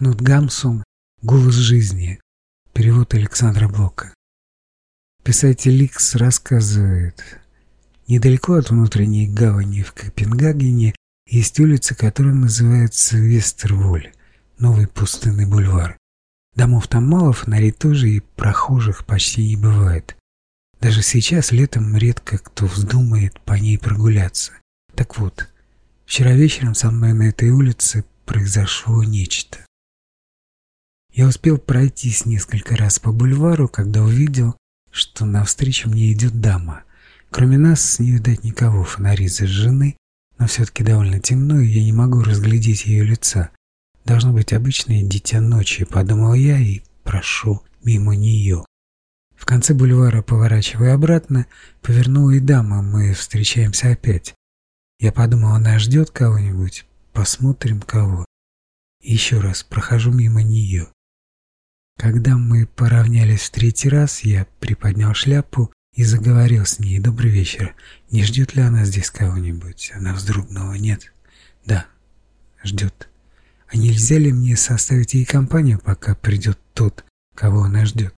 пахнут гамсом «Голос жизни», перевод Александра Блока. Писатель Икс рассказывает, недалеко от внутренней гавани в Копенгагене есть улица, которая называется Вестерволь, новый пустынный бульвар. Домов там мало, фонарей тоже и прохожих почти не бывает. Даже сейчас летом редко кто вздумает по ней прогуляться. Так вот, вчера вечером со мной на этой улице произошло нечто. Я успел пройтись несколько раз по бульвару, когда увидел, что навстречу мне идет дама. Кроме нас не видать никого, фонари зажжены, но все-таки довольно темно, и я не могу разглядеть ее лица. Должно быть обычное дитя ночи, подумал я и прошу мимо нее. В конце бульвара, поворачивая обратно, повернула и дама, мы встречаемся опять. Я подумал, она ждет кого-нибудь, посмотрим кого. Еще раз прохожу мимо нее. Когда мы поравнялись в третий раз, я приподнял шляпу и заговорил с ней. «Добрый вечер. Не ждет ли она здесь кого-нибудь?» Она вздрогнула. «Нет». «Да, ждет». «А нельзя ли мне составить ей компанию, пока придет тот, кого она ждет?»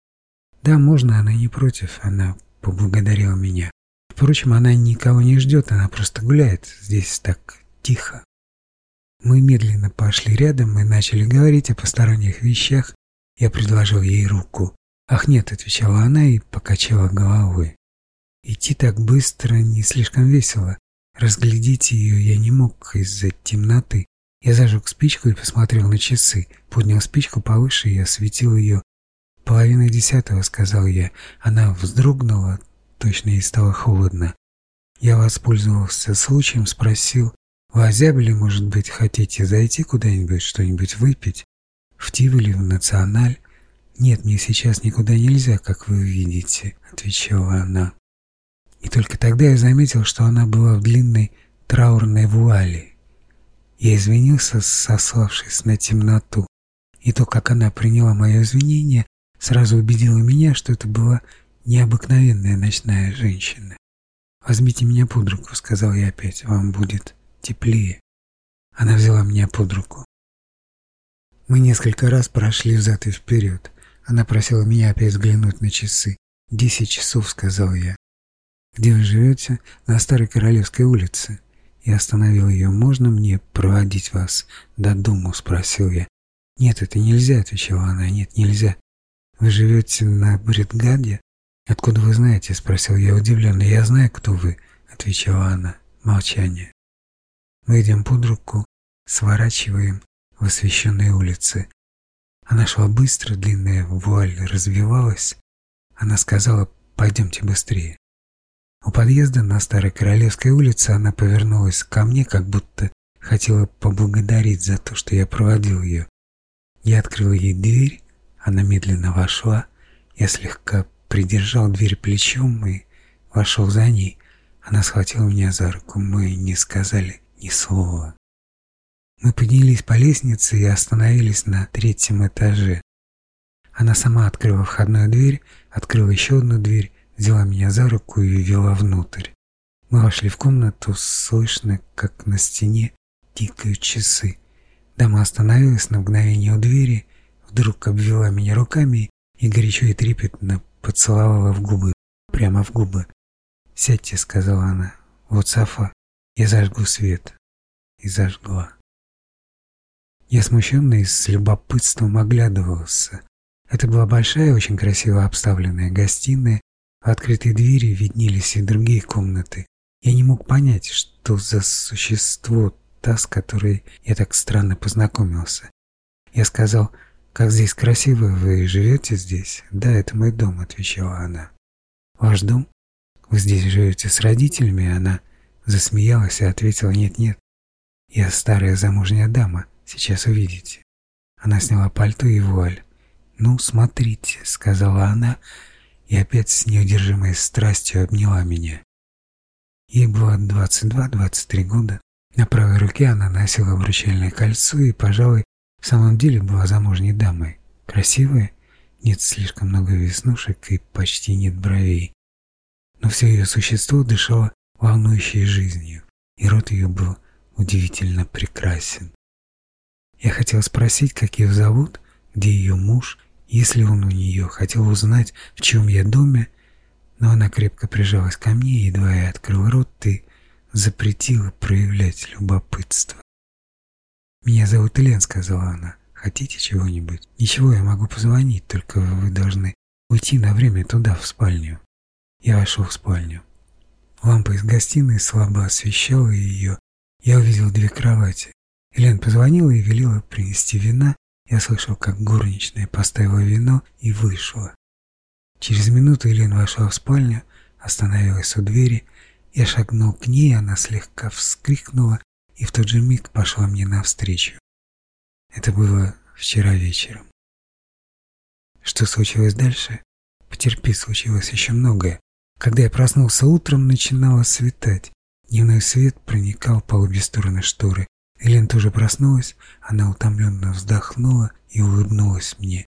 «Да, можно, она не против». Она поблагодарила меня. Впрочем, она никого не ждет, она просто гуляет. Здесь так тихо. Мы медленно пошли рядом и начали говорить о посторонних вещах, я предложил ей руку. «Ах нет», — отвечала она и покачала головой. Идти так быстро не слишком весело. Разглядеть ее я не мог из-за темноты. Я зажег спичку и посмотрел на часы. Поднял спичку повыше и осветил ее. «Половина десятого», — сказал я. Она вздрогнула, точно ей стало холодно. Я воспользовался случаем, спросил, «Лазябли, может быть, хотите зайти куда-нибудь, что-нибудь выпить?» втивили в националь? Нет, мне сейчас никуда нельзя, как вы видите, отвечала она. И только тогда я заметил, что она была в длинной траурной вуали. Я извинился, сославшись на темноту. И то, как она приняла мое извинение, сразу убедило меня, что это была необыкновенная ночная женщина. «Возьмите меня под руку», — сказал я опять, — «вам будет теплее». Она взяла меня под руку. Мы несколько раз прошли взад и вперед. Она а просила меня опять взглянуть на часы. «Десять часов», — сказал я. «Где вы живете?» «На Старой Королевской улице». Я остановил ее. «Можно мне проводить вас до дому?» — спросил я. «Нет, это нельзя», — отвечала она. «Нет, нельзя». «Вы живете на Бритгаде?» «Откуда вы знаете?» — спросил я удивленно. «Я знаю, кто вы», — отвечала она. Молчание. Мы идем под руку, сворачиваем во освещенной улице. Она шла быстро, длинная вуаль развивалась. Она сказала «Пойдемте быстрее». У подъезда на Старой Королевской улице она повернулась ко мне, как будто хотела поблагодарить за то, что я проводил ее. Я открыл ей дверь, она медленно вошла, я слегка придержал дверь плечом и вошел за ней. Она схватила меня за руку, мы не сказали ни слова. Мы поднялись по лестнице и остановились на третьем этаже. Она сама открыла входную дверь, открыла еще одну дверь, взяла меня за руку и вела внутрь. Мы вошли в комнату, слышно, как на стене тикают часы. Дама остановилась на мгновение у двери, вдруг обвела меня руками и горячо и трепетно поцеловала в губы, прямо в губы. «Сядьте», — сказала она, — «вот Сафа, я зажгу свет». И зажгла. Я смущенно и с любопытством оглядывался. Это была большая, очень красиво обставленная гостиная. В открытой двери виднелись и другие комнаты. Я не мог понять, что за существо та, с которой я так странно познакомился. Я сказал, «Как здесь красиво, вы живете здесь?» «Да, это мой дом», — отвечала она. «Ваш дом? Вы здесь живете с родителями?» Она засмеялась и ответила, «Нет-нет, я старая замужняя дама. Сейчас увидите». Она сняла пальто и вуаль. «Ну, смотрите», — сказала она, и опять с неудержимой страстью обняла меня. Ей было 22-23 года. На правой руке она носила обручальное кольцо и, пожалуй, в самом деле была замужней дамой. Красивая, нет слишком много веснушек и почти нет бровей. Но все ее существо дышало волнующей жизнью, и рот ее был удивительно прекрасен. Я хотел спросить, как ее зовут, где ее муж, если он у нее. Хотел узнать, в чем я доме, но она крепко прижалась ко мне, едва я открыл рот, ты запретила проявлять любопытство. «Меня зовут Элен», — сказала она. «Хотите чего-нибудь?» «Ничего, я могу позвонить, только вы должны уйти на время туда, в спальню». Я вошел в спальню. Лампа из гостиной слабо освещала ее. Я увидел две кровати. Элен позвонила и велела принести вина. Я слышал, как горничная поставила вино и вышла. Через минуту Элен вошла в спальню, остановилась у двери. Я шагнул к ней, она слегка вскрикнула и в тот же миг пошла мне навстречу. Это было вчера вечером. Что случилось дальше? Потерпи, случилось еще многое. Когда я проснулся утром, начинало светать. Дневной свет проникал по обе стороны шторы. Элен тоже проснулась, она утомленно вздохнула и улыбнулась мне.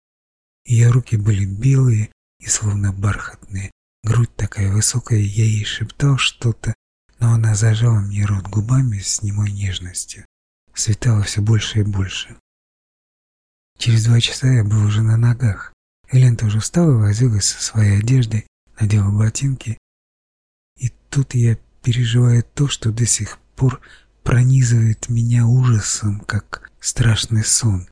Ее руки были белые и словно бархатные, грудь такая высокая, я ей шептал что-то, но она зажала мне рот губами с немой нежностью. Светало все больше и больше. Через два часа я был уже на ногах. Элен тоже встала и возилась со своей одеждой, надела ботинки. И тут я переживая то, что до сих пор пронизывает меня ужасом, как страшный сон.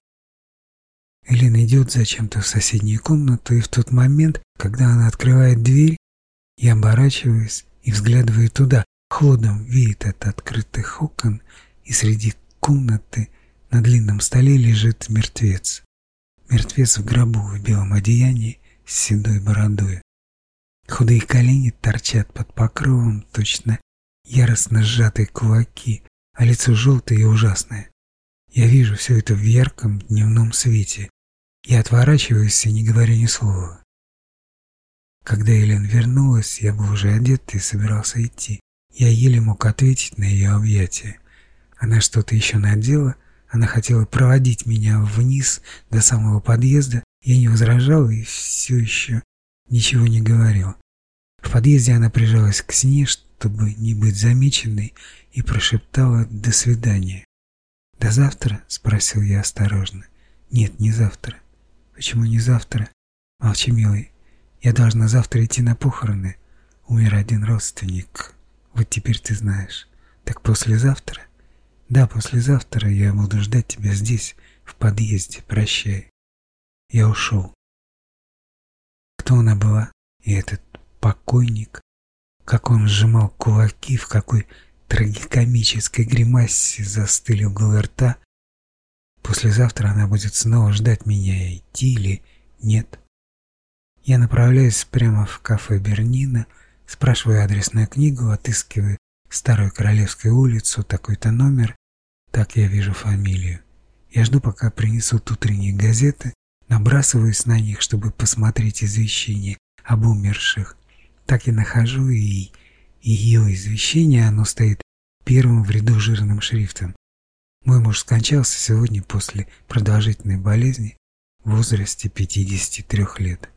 Элина идет зачем-то в соседнюю комнату, и в тот момент, когда она открывает дверь, я оборачиваюсь и взглядываю туда. Холодом веет от открытых окон, и среди комнаты на длинном столе лежит мертвец. Мертвец в гробу в белом одеянии с седой бородой. Худые колени торчат под покровом, точно яростно сжатые кулаки а лицо желтое и ужасное. Я вижу все это в ярком дневном свете. Я отворачиваюсь и не говорю ни слова. Когда Елен вернулась, я был уже одет и собирался идти. Я еле мог ответить на ее объятия. Она что-то еще надела, она хотела проводить меня вниз до самого подъезда. Я не возражал и все еще ничего не говорил. В подъезде она прижалась к стене, чтобы не быть замеченной, и прошептала «до свидания». «До завтра?» – спросил я осторожно. «Нет, не завтра». «Почему не завтра?» «Молчи, милый, я должна завтра идти на похороны. Умер один родственник. Вот теперь ты знаешь. Так послезавтра?» «Да, послезавтра я буду ждать тебя здесь, в подъезде. Прощай». Я ушел. Кто она была? И этот покойник? как он сжимал кулаки, в какой трагикомической гримасе застыли углы рта. Послезавтра она будет снова ждать меня, идти или нет. Я направляюсь прямо в кафе Бернина, спрашиваю адресную книгу, отыскиваю Старую Королевскую улицу, такой-то номер, так я вижу фамилию. Я жду, пока принесут утренние газеты, набрасываюсь на них, чтобы посмотреть извещение об умерших так и нахожу и ее извещение оно стоит первым в ряду жирным шрифтом. Мой муж скончался сегодня после продолжительной болезни в возрасте 53 лет.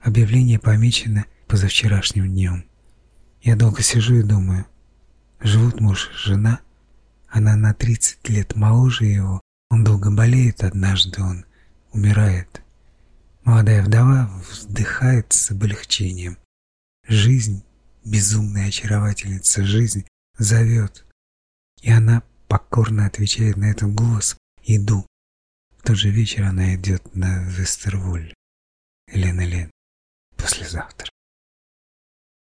Объявление помечено позавчерашним днем. Я долго сижу и думаю. Живут муж и жена. Она на 30 лет моложе его. Он долго болеет, однажды он умирает. Молодая вдова вздыхает с облегчением жизнь, безумная очаровательница жизни, зовет. И она покорно отвечает на этот голос «Иду». В тот же вечер она идет на Вестервуль. Лена, Лен. Послезавтра.